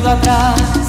quedo atrás.